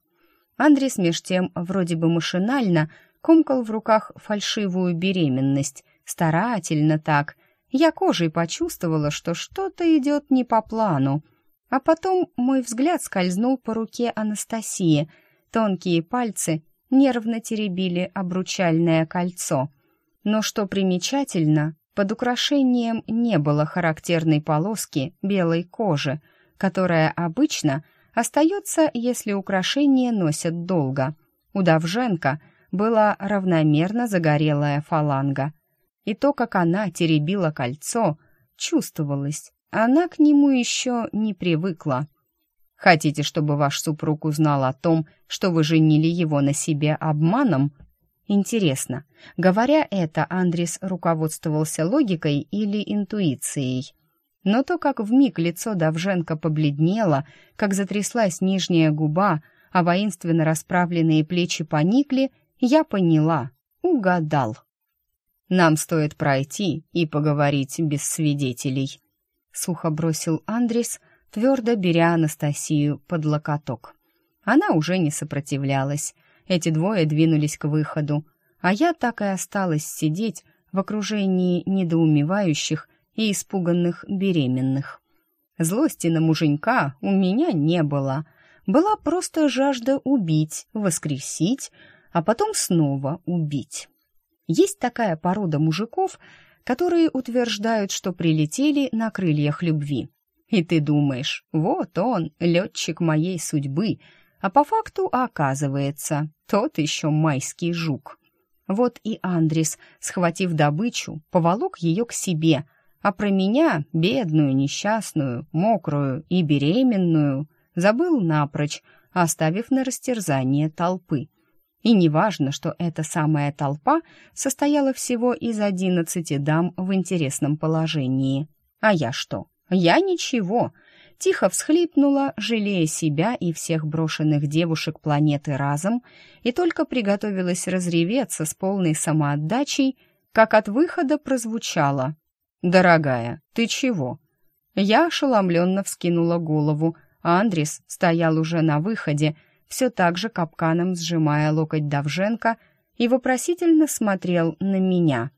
Андрей меж тем вроде бы машинально комкал в руках фальшивую беременность, старательно так — я кожей почувствовала, что что-то идет не по плану. А потом мой взгляд скользнул по руке Анастасии. Тонкие пальцы нервно теребили обручальное кольцо. Но что примечательно, под украшением не было характерной полоски белой кожи, которая обычно остается, если украшение носят долго. У Давженко была равномерно загорелая фаланга — и то, как она теребила кольцо, чувствовалось. Она к нему еще не привыкла. Хотите, чтобы ваш супруг узнал о том, что вы женили его на себе обманом? Интересно, говоря это, Андрис руководствовался логикой или интуицией? Но то, как вмиг лицо Давженко побледнело, как затряслась нижняя губа, а воинственно расправленные плечи поникли, я поняла. Угадал. Нам стоит пройти и поговорить без свидетелей», — сухо бросил Андрис, твердо беря Анастасию под локоток. Она уже не сопротивлялась. Эти двое двинулись к выходу, а я так и осталась сидеть в окружении недоумевающих и испуганных беременных. Злости на муженька у меня не было. Была просто жажда убить, воскресить, а потом снова убить. Есть такая порода мужиков, которые утверждают, что прилетели на крыльях любви. И ты думаешь, вот он, летчик моей судьбы, а по факту оказывается, тот еще майский жук. Вот и Андрис, схватив добычу, поволок ее к себе, а про меня, бедную, несчастную, мокрую и беременную, забыл напрочь, оставив на растерзание толпы. И неважно, что эта самая толпа состояла всего из одиннадцати дам в интересном положении. А я что? Я ничего. Тихо всхлипнула, жалея себя и всех брошенных девушек планеты разом, и только приготовилась разреветься с полной самоотдачей, как от выхода прозвучало. «Дорогая, ты чего?» Я ошеломленно вскинула голову, а Андрис стоял уже на выходе, все так же капканом сжимая локоть Давженко и вопросительно смотрел на меня.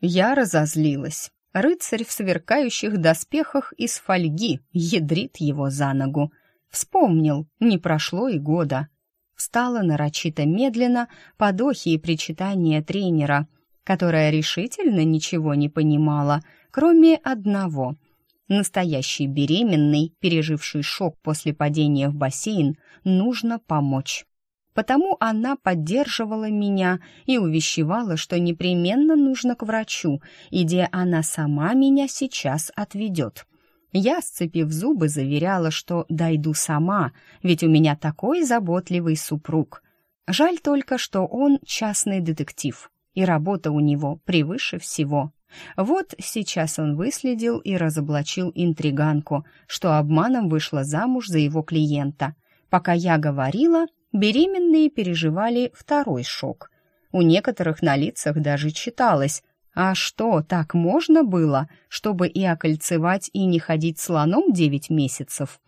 Я разозлилась. Рыцарь в сверкающих доспехах из фольги ядрит его за ногу. Вспомнил, не прошло и года. Встала нарочито медленно под охи и причитания тренера, которая решительно ничего не понимала, кроме одного — Настоящий беременный, переживший шок после падения в бассейн, нужно помочь. Потому она поддерживала меня и увещевала, что непременно нужно к врачу, и где она сама меня сейчас отведет. Я, сцепив зубы, заверяла, что дойду сама, ведь у меня такой заботливый супруг. Жаль только, что он частный детектив, и работа у него превыше всего — Вот сейчас он выследил и разоблачил интриганку, что обманом вышла замуж за его клиента. Пока я говорила, беременные переживали второй шок. У некоторых на лицах даже читалось «А что, так можно было, чтобы и окольцевать, и не ходить слоном девять месяцев?»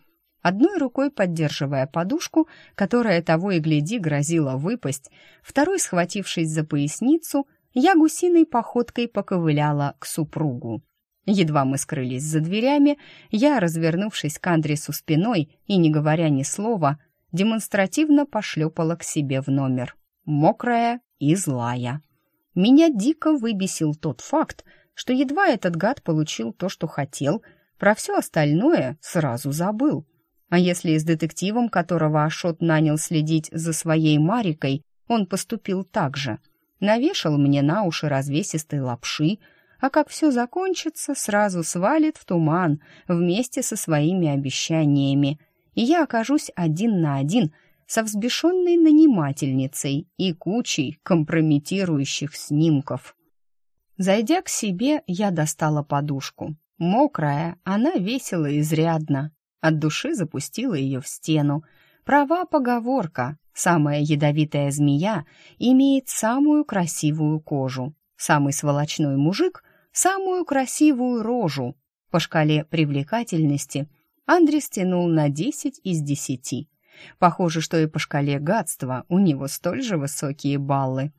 Одной рукой поддерживая подушку, которая того и гляди грозила выпасть, второй, схватившись за поясницу, я гусиной походкой поковыляла к супругу. Едва мы скрылись за дверями, я, развернувшись к Андресу спиной и не говоря ни слова, демонстративно пошлепала к себе в номер. Мокрая и злая. Меня дико выбесил тот факт, что едва этот гад получил то, что хотел, про все остальное сразу забыл. А если с детективом, которого Ашот нанял следить за своей Марикой, он поступил так же — навешал мне на уши развесистой лапши, а как все закончится, сразу свалит в туман вместе со своими обещаниями, и я окажусь один на один со взбешенной нанимательницей и кучей компрометирующих снимков. Зайдя к себе, я достала подушку. Мокрая, она весила изрядно. От души запустила ее в стену. Права поговорка Самая ядовитая змея имеет самую красивую кожу. Самый сволочной мужик — самую красивую рожу. По шкале привлекательности Андрей тянул на 10 из 10. Похоже, что и по шкале гадства у него столь же высокие баллы.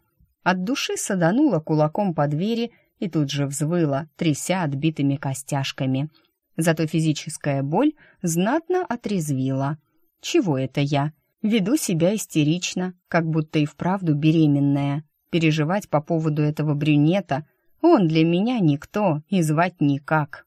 От души саданула кулаком по двери и тут же взвыла, тряся отбитыми костяшками. Зато физическая боль знатно отрезвила. Чего это я? Веду себя истерично, как будто и вправду беременная. Переживать по поводу этого брюнета он для меня никто и звать никак.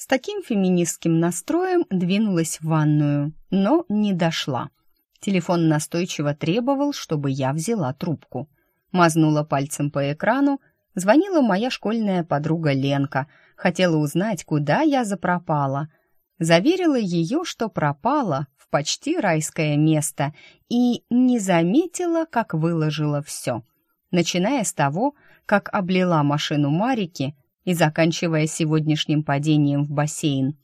С таким феминистским настроем двинулась в ванную, но не дошла. Телефон настойчиво требовал, чтобы я взяла трубку. Мазнула пальцем по экрану, звонила моя школьная подруга Ленка, хотела узнать, куда я запропала. Заверила ее, что пропала почти райское место и не заметила, как выложила все. Начиная с того, как облила машину Марики и заканчивая сегодняшним падением в бассейн.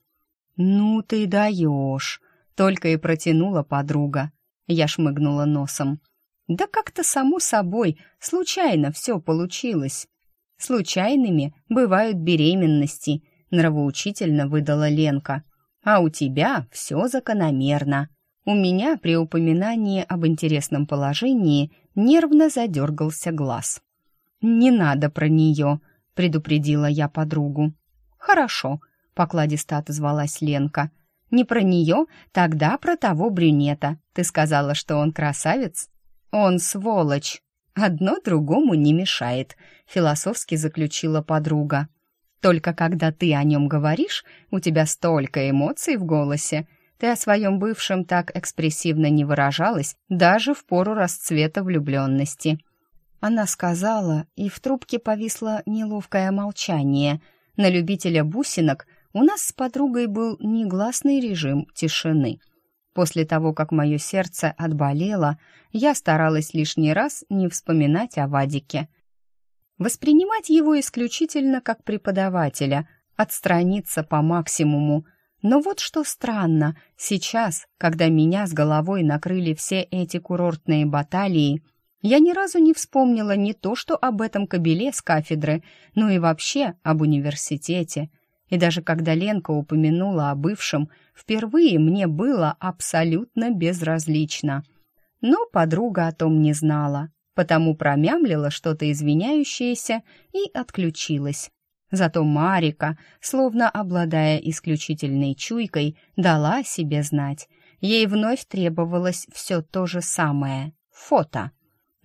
«Ну ты даешь!» — только и протянула подруга. Я шмыгнула носом. «Да как-то само собой, случайно все получилось». «Случайными бывают беременности», — нравоучительно выдала Ленка. А у тебя все закономерно. У меня при упоминании об интересном положении нервно задергался глаз. «Не надо про нее», — предупредила я подругу. «Хорошо», — покладисто отозвалась Ленка. «Не про нее, тогда про того брюнета. Ты сказала, что он красавец?» «Он сволочь». «Одно другому не мешает», — философски заключила подруга. Только когда ты о нем говоришь, у тебя столько эмоций в голосе. Ты о своем бывшем так экспрессивно не выражалась, даже в пору расцвета влюбленности. Она сказала, и в трубке повисло неловкое молчание. На любителя бусинок у нас с подругой был негласный режим тишины. После того, как мое сердце отболело, я старалась лишний раз не вспоминать о Вадике воспринимать его исключительно как преподавателя, отстраниться по максимуму. Но вот что странно, сейчас, когда меня с головой накрыли все эти курортные баталии, я ни разу не вспомнила не то, что об этом кабеле с кафедры, но и вообще об университете. И даже когда Ленка упомянула о бывшем, впервые мне было абсолютно безразлично. Но подруга о том не знала, потому промямлила что-то извиняющееся и отключилась. Зато Марика, словно обладая исключительной чуйкой, дала себе знать. Ей вновь требовалось все то же самое — фото.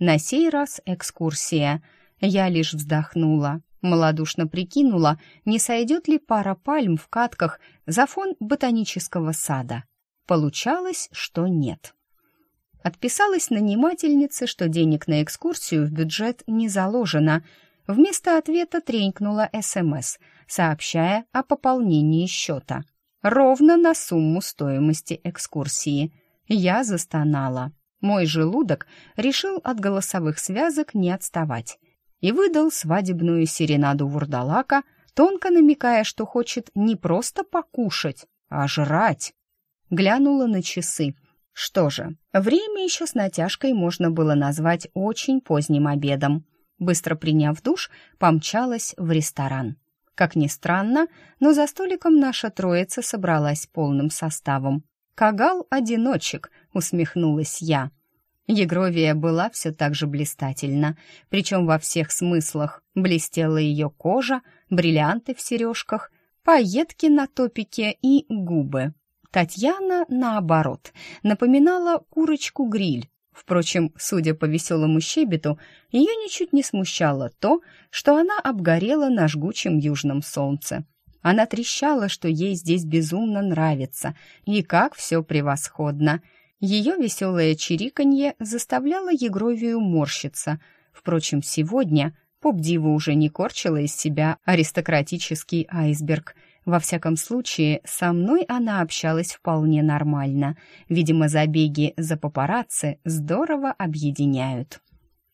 На сей раз экскурсия. Я лишь вздохнула, малодушно прикинула, не сойдет ли пара пальм в катках за фон ботанического сада. Получалось, что нет. Отписалась нанимательнице, что денег на экскурсию в бюджет не заложено. Вместо ответа тренькнула СМС, сообщая о пополнении счета. Ровно на сумму стоимости экскурсии. Я застонала. Мой желудок решил от голосовых связок не отставать. и выдал свадебную серенаду вурдалака, тонко намекая, что хочет не просто покушать, а жрать. Глянула на часы. Что же, время еще с натяжкой можно было назвать очень поздним обедом. Быстро приняв душ, помчалась в ресторан. Как ни странно, но за столиком наша троица собралась полным составом. «Кагал-одиночек», — усмехнулась я. Егровия была все так же блистательна, причем во всех смыслах. Блестела ее кожа, бриллианты в сережках, пайетки на топике и губы. Татьяна, наоборот, напоминала курочку-гриль, Впрочем, судя по веселому щебету, ее ничуть не смущало то, что она обгорела на жгучем южном солнце. Она трещала, что ей здесь безумно нравится, и как все превосходно. Ее веселое чириканье заставляло Егровию морщиться. Впрочем, сегодня поп-дива уже не корчила из себя аристократический айсберг — во всяком случае, со мной она общалась вполне нормально. Видимо, забеги за папарацци здорово объединяют.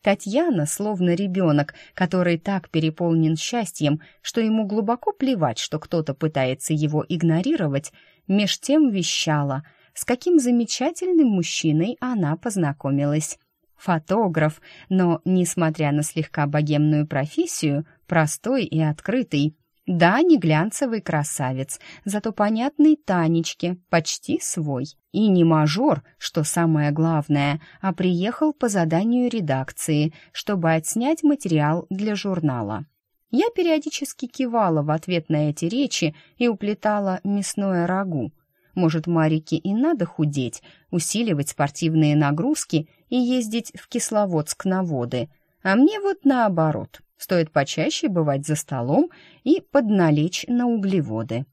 Татьяна, словно ребенок, который так переполнен счастьем, что ему глубоко плевать, что кто-то пытается его игнорировать, меж тем вещала, с каким замечательным мужчиной она познакомилась. Фотограф, но, несмотря на слегка богемную профессию, простой и открытый, да, не глянцевый красавец, зато понятный Танечке, почти свой. И не мажор, что самое главное, а приехал по заданию редакции, чтобы отснять материал для журнала. Я периодически кивала в ответ на эти речи и уплетала мясное рагу. Может, Марике и надо худеть, усиливать спортивные нагрузки и ездить в Кисловодск на воды, а мне вот наоборот — Стоит почаще бывать за столом и подналечь на углеводы.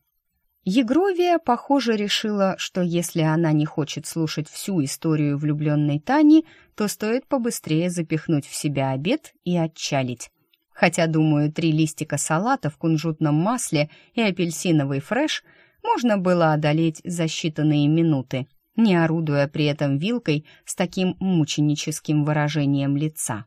Егровия, похоже, решила, что если она не хочет слушать всю историю влюбленной Тани, то стоит побыстрее запихнуть в себя обед и отчалить. Хотя, думаю, три листика салата в кунжутном масле и апельсиновый фреш можно было одолеть за считанные минуты, не орудуя при этом вилкой с таким мученическим выражением лица.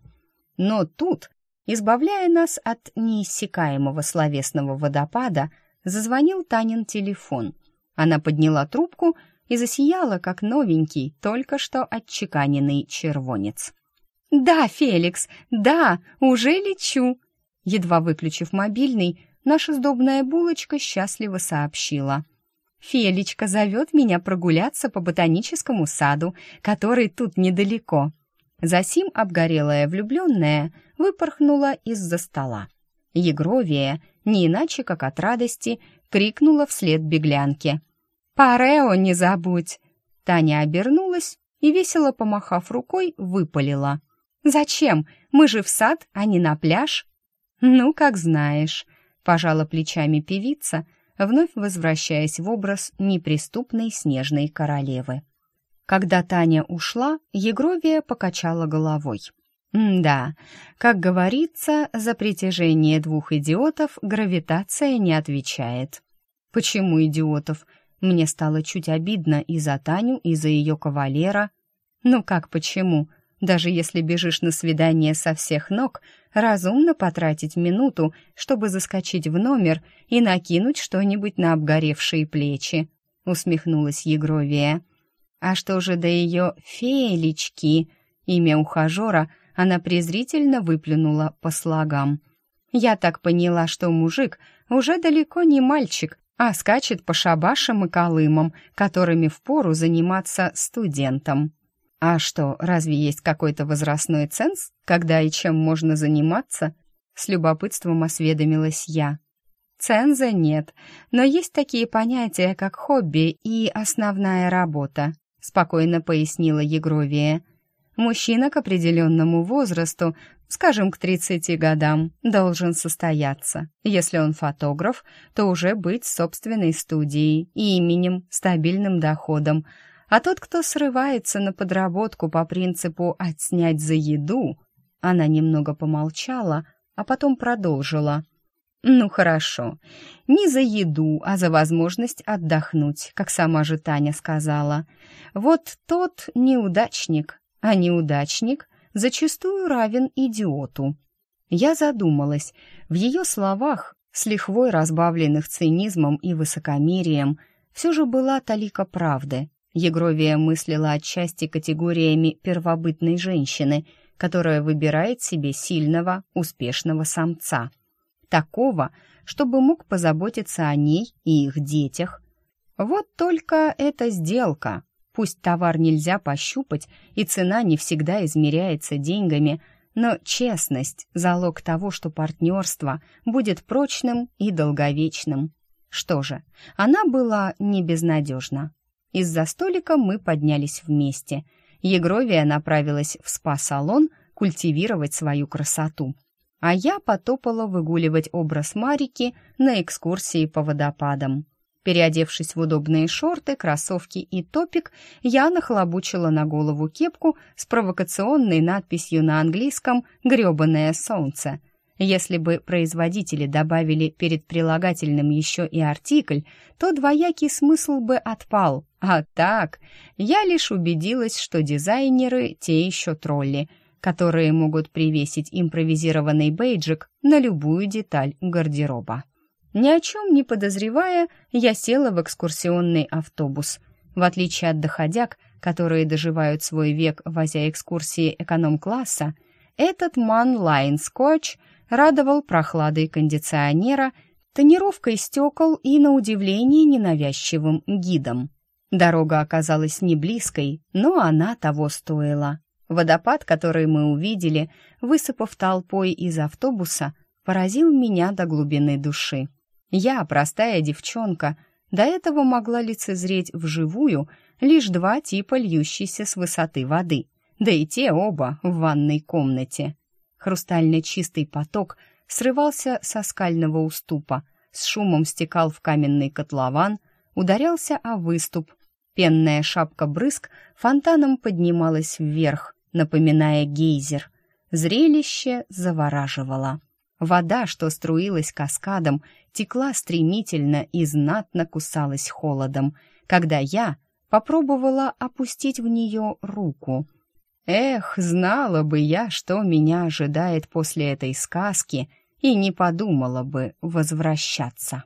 Но тут Избавляя нас от неиссякаемого словесного водопада, зазвонил Танин телефон. Она подняла трубку и засияла, как новенький, только что отчеканенный червонец. «Да, Феликс, да, уже лечу!» Едва выключив мобильный, наша сдобная булочка счастливо сообщила. «Фелечка зовет меня прогуляться по ботаническому саду, который тут недалеко». Засим обгорелая влюбленная выпорхнула из-за стола. Егровия, не иначе как от радости, крикнула вслед беглянке. «Парео не забудь!» Таня обернулась и, весело помахав рукой, выпалила. «Зачем? Мы же в сад, а не на пляж». «Ну, как знаешь», — пожала плечами певица, вновь возвращаясь в образ неприступной снежной королевы. Когда Таня ушла, Егровия покачала головой. «Да, как говорится, за притяжение двух идиотов гравитация не отвечает». «Почему идиотов?» Мне стало чуть обидно и за Таню, и за ее кавалера. «Ну как почему? Даже если бежишь на свидание со всех ног, разумно потратить минуту, чтобы заскочить в номер и накинуть что-нибудь на обгоревшие плечи», — усмехнулась Егровия. А что же до ее Фелечки, имя ухажера, она презрительно выплюнула по слогам. Я так поняла, что мужик уже далеко не мальчик, а скачет по шабашам и колымам, которыми впору заниматься студентам. А что, разве есть какой-то возрастной ценз, когда и чем можно заниматься? С любопытством осведомилась я. Ценза нет, но есть такие понятия, как хобби и основная работа спокойно пояснила Егровия. Мужчина к определенному возрасту, скажем, к 30 годам, должен состояться. Если он фотограф, то уже быть собственной студией, именем, стабильным доходом. А тот, кто срывается на подработку по принципу «отснять за еду», она немного помолчала, а потом продолжила – ну хорошо, не за еду, а за возможность отдохнуть, как сама же Таня сказала. Вот тот неудачник, а неудачник зачастую равен идиоту. Я задумалась. В ее словах, с лихвой разбавленных цинизмом и высокомерием, все же была талика правды. Егровия мыслила отчасти категориями первобытной женщины, которая выбирает себе сильного, успешного самца. Такого, чтобы мог позаботиться о ней и их детях. Вот только эта сделка. Пусть товар нельзя пощупать, и цена не всегда измеряется деньгами – но честность — залог того, что партнерство будет прочным и долговечным. Что же, она была не безнадежна. Из-за столика мы поднялись вместе. Егровия направилась в спа-салон культивировать свою красоту, а я потопала выгуливать образ Марики на экскурсии по водопадам. Переодевшись в удобные шорты, кроссовки и топик, я нахлобучила на голову кепку с провокационной надписью на английском «Грёбаное солнце». Если бы производители добавили перед прилагательным еще и артикль, то двоякий смысл бы отпал. А так, я лишь убедилась, что дизайнеры те еще тролли, которые могут привесить импровизированный бейджик на любую деталь гардероба. Ни о чем не подозревая, я села в экскурсионный автобус. В отличие от доходяг, которые доживают свой век, возя экскурсии эконом-класса, этот Manline Scotch радовал прохладой кондиционера, тонировкой стекол и, на удивление, ненавязчивым гидом. Дорога оказалась не близкой, но она того стоила. Водопад, который мы увидели, высыпав толпой из автобуса, поразил меня до глубины души. Я, простая девчонка, до этого могла лицезреть вживую лишь два типа льющейся с высоты воды, да и те оба в ванной комнате. Хрустально чистый поток срывался со скального уступа, с шумом стекал в каменный котлован, ударялся о выступ. Пенная шапка брызг фонтаном поднималась вверх, напоминая гейзер. Зрелище завораживало. Вода, что струилась каскадом, текла стремительно и знатно кусалась холодом, когда я попробовала опустить в нее руку. Эх, знала бы я, что меня ожидает после этой сказки, и не подумала бы возвращаться.